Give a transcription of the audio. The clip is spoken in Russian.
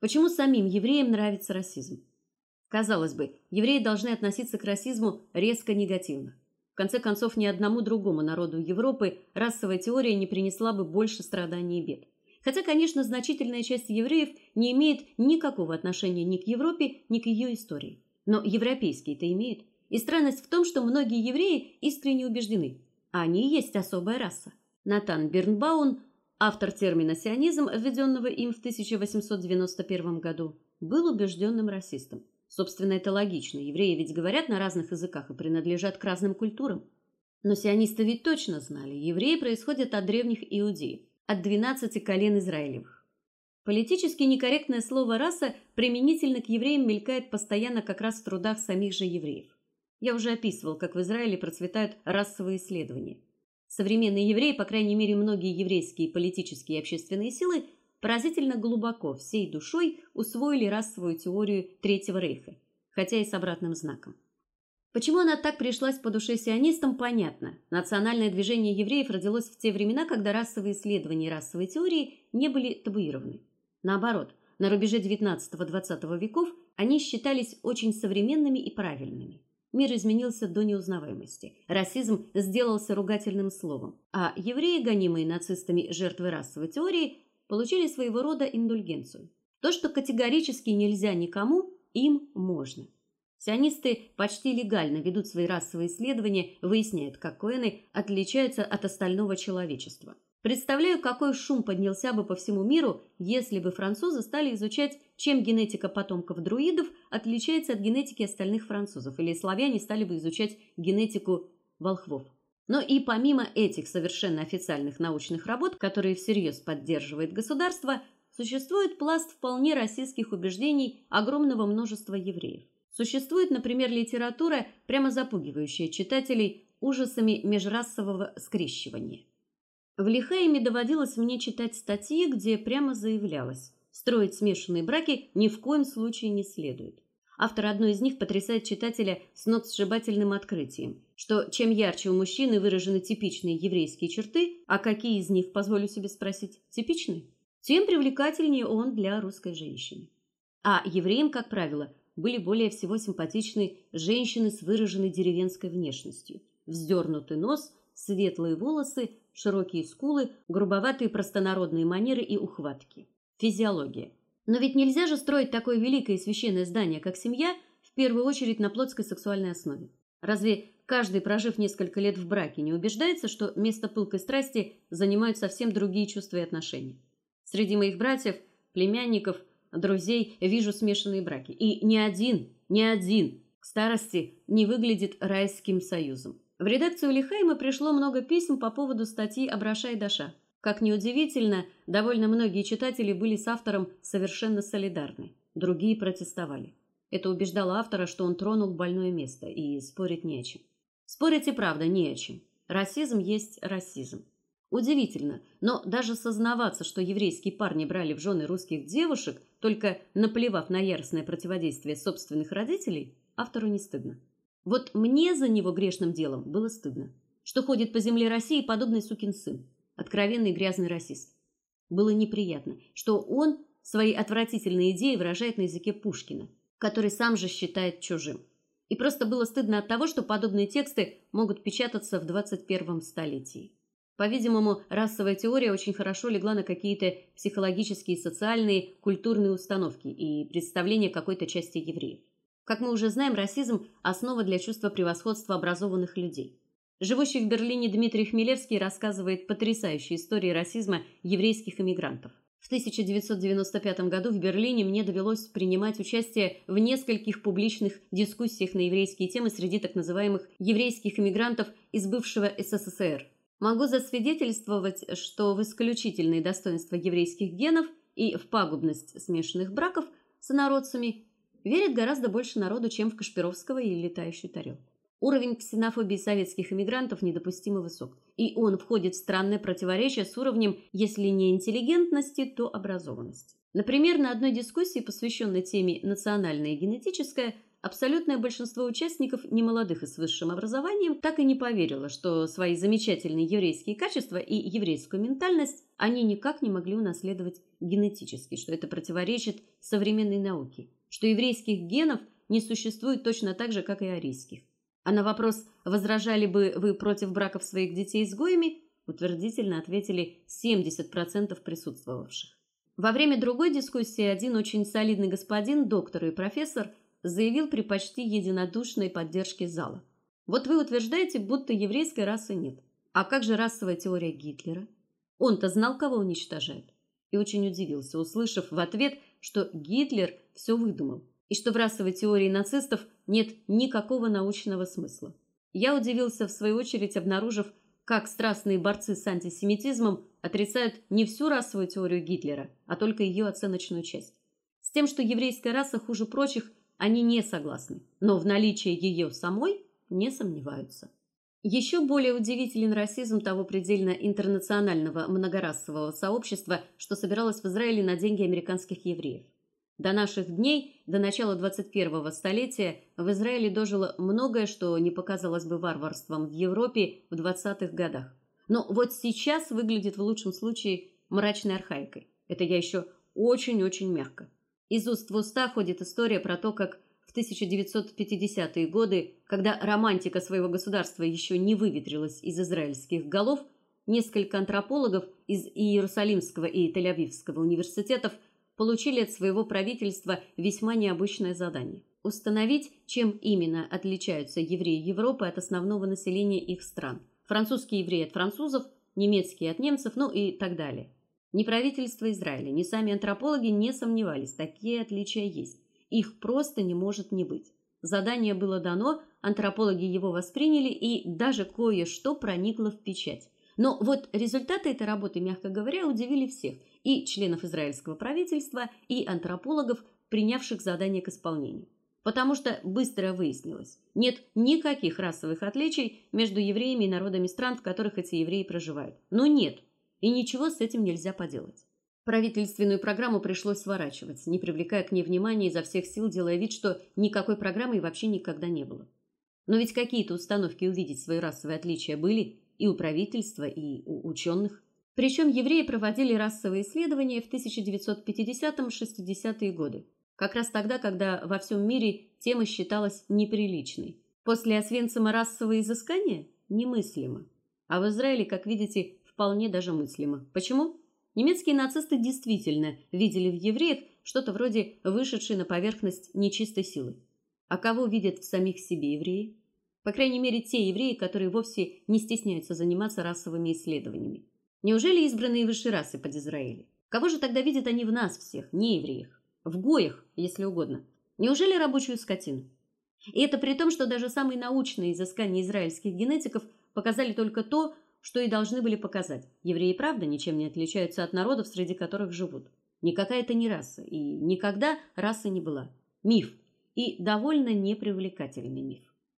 Почему самим евреям нравится расизм? Казалось бы, евреи должны относиться к расизму резко негативно. В конце концов, ни одному другому народу Европы расовая теория не принесла бы больше страданий и бед. Хотя, конечно, значительная часть евреев не имеет никакого отношения ни к Европе, ни к ее истории. Но европейские-то имеют. И странность в том, что многие евреи искренне убеждены, они есть особая раса. Натан Бернбаун, автор термина сионизм, введенного им в 1891 году, был убежденным расистом. Собственно, это логично. Евреи ведь говорят на разных языках и принадлежат к разным культурам. Но сионисты ведь точно знали, евреи происходят от древних иудеев, от 12 колен Израилевых. Политически некорректное слово раса применительно к евреям мелькает постоянно как раз в трудах самих же евреев. Я уже описывал, как в Израиле процветают расовые исследования. Современные евреи, по крайней мере, многие еврейские политические и общественные силы поразительно глубоко всей душой усвоили расовую теорию Третьего рейха, хотя и с обратным знаком. Почему она так пришлась по душе сионистам, понятно. Национальное движение евреев родилось в те времена, когда расовые исследования и расовые теории не были табуированы. Наоборот, на рубеже XIX-XX веков они считались очень современными и правильными. Мир изменился до неузнаваемости. Расизм сделался ругательным словом, а евреи, гонимые нацистами жертвы расовой теории, получили своего рода индульгенцию. То, что категорически нельзя никому, им можно. Сионисты почти легально ведут свои расовые исследования, выясняют, как коэны отличаются от остального человечества. Представляю, какой шум поднялся бы по всему миру, если бы французы стали изучать, чем генетика потомков друидов отличается от генетики остальных французов, или славяне стали бы изучать генетику волхвов. Но и помимо этих совершенно официальных научных работ, которые всерьез поддерживает государство, существует пласт вполне российских убеждений огромного множества евреев. Существует, например, литература, прямо запугивающая читателей ужасами межрасового скрещивания. В Лихаиме доводилось мне читать статьи, где прямо заявлялось: строить смешанные браки ни в коем случае не следует. Автор одной из них потрясает читателя с открытием, что чем ярче у мужчины выражены типичные еврейские черты, а какие из них, позволю себе спросить, типичны, тем привлекательнее он для русской женщины. А евреям, как правило, были более всего симпатичны женщины с выраженной деревенской внешностью, вздернутый нос, светлые волосы, широкие скулы, грубоватые простонародные манеры и ухватки. Физиология. Но ведь нельзя же строить такое великое и священное здание, как семья, в первую очередь на плотской сексуальной основе. Разве каждый, прожив несколько лет в браке, не убеждается, что место пылкой страсти занимают совсем другие чувства и отношения? Среди моих братьев, племянников, друзей вижу смешанные браки, и ни один, ни один к старости не выглядит райским союзом. В редакцию Лихайма пришло много писем по поводу статьи Абраша и Даша. Как ни удивительно, довольно многие читатели были с автором совершенно солидарны, другие протестовали. Это убеждало автора, что он тронул больное место, и спорить не о чем. Спорить и правда не о чем. Расизм есть расизм. Удивительно, но даже сознаваться, что еврейские парни брали в жены русских девушек, только наплевав на яростное противодействие собственных родителей, автору не стыдно. Вот мне за него грешным делом было стыдно, что ходит по земле России подобный сукин сын, откровенный грязный расист. Было неприятно, что он свои отвратительные идеи выражает на языке Пушкина, который сам же считает чужим. И просто было стыдно от того, что подобные тексты могут печататься в 21 столетии. По-видимому, расовая теория очень хорошо легла на какие-то психологические, социальные, культурные установки и представления какой-то части евреев. Как мы уже знаем, расизм основа для чувства превосходства образованных людей. Живущий в Берлине Дмитрий Хмелевский рассказывает потрясающие истории расизма еврейских эмигрантов. В 1995 году в Берлине мне довелось принимать участие в нескольких публичных дискуссиях на еврейские темы среди так называемых еврейских эмигрантов из бывшего СССР. Могу засвидетельствовать, что в исключительные достоинства еврейских генов и в пагубность смешанных браков с инородцами верит гораздо больше народу, чем в Кашпировского или летающую тарелку. Уровень ксенофобии советских эмигрантов недопустимо высок, и он входит в странное противоречие с уровнем, если не интеллигентности, то образованности. Например, на одной дискуссии, посвященной теме национальное и генетическое, абсолютное большинство участников, немолодых и с высшим образованием, так и не поверило, что свои замечательные еврейские качества и еврейскую ментальность они никак не могли унаследовать генетически, что это противоречит современной науке, что еврейских генов не существует точно так же, как и арийских. А на вопрос, возражали бы вы против браков своих детей с гоями, утвердительно ответили 70% присутствовавших. Во время другой дискуссии один очень солидный господин, доктор и профессор, заявил при почти единодушной поддержке зала: "Вот вы утверждаете, будто еврейской расы нет. А как же расовая теория Гитлера? Он-то знал, кого уничтожает". И очень удивился, услышав в ответ, что Гитлер все выдумал и что в расовой теории нацистов нет никакого научного смысла. Я удивился в свою очередь, обнаружив, как страстные борцы с антисемитизмом отрицают не всю расовую теорию Гитлера, а только ее оценочную часть. С тем, что еврейская раса хуже прочих, они не согласны, но в наличии ее самой не сомневаются. Еще более удивителен расизм того предельно интернационального многорасового сообщества, что собиралось в Израиле на деньги американских евреев. До наших дней, до начала 21-го столетия, в Израиле дожило многое, что не показалось бы варварством в Европе в 20-х годах. Но вот сейчас выглядит в лучшем случае мрачной архаикой. Это я еще очень-очень мягко. Из уст в уста ходит история про то, как в 1950-е годы, когда романтика своего государства еще не выветрилась из израильских голов, несколько антропологов из Иерусалимского и Тель-Авивского университетов – получили от своего правительства весьма необычное задание установить, чем именно отличаются евреи Европы от основного населения их стран. Французские евреи от французов, немецкие от немцев, ну и так далее. Ни правительство Израиля, ни сами антропологи не сомневались, такие отличия есть. Их просто не может не быть. Задание было дано, антропологи его восприняли и даже кое-что проникло в печать. Но вот результаты этой работы, мягко говоря, удивили всех: и членов израильского правительства, и антропологов, принявших задание к исполнению. Потому что быстро выяснилось, нет никаких расовых отличий между евреями и народами стран, в которых эти евреи проживают. Ну нет, и ничего с этим нельзя поделать. Правительственную программу пришлось сворачивать, не привлекая к ней внимания изо всех сил, делая вид, что никакой программы вообще никогда не было. Но ведь какие-то установки увидеть свои расовые отличия были, и у правительства, и у ученых. Причем евреи проводили расовые исследования в 1950-60-е годы, как раз тогда, когда во всем мире тема считалась неприличной. После Освенцима расовые изыскания немыслимо. А в Израиле, как видите, вполне даже мыслимо. Почему? Немецкие нацисты действительно видели в евреях что-то вроде вышедшей на поверхность нечистой силы. А кого видят в самих себе евреи? По крайней мере, те евреи, которые вовсе не стесняются заниматься расовыми исследованиями. Неужели избранные высшей расы под Израилем? Кого же тогда видят они в нас всех, не евреях? В гоях, если угодно. Неужели рабочую скотину? И это при том, что даже самые научные изыскания израильских генетиков показали только то, что и должны были показать. Евреи, правда, ничем не отличаются от народов, среди которых живут. Никакая это не раса, и никогда расы не была. Миф, и довольно непривлекательный миф.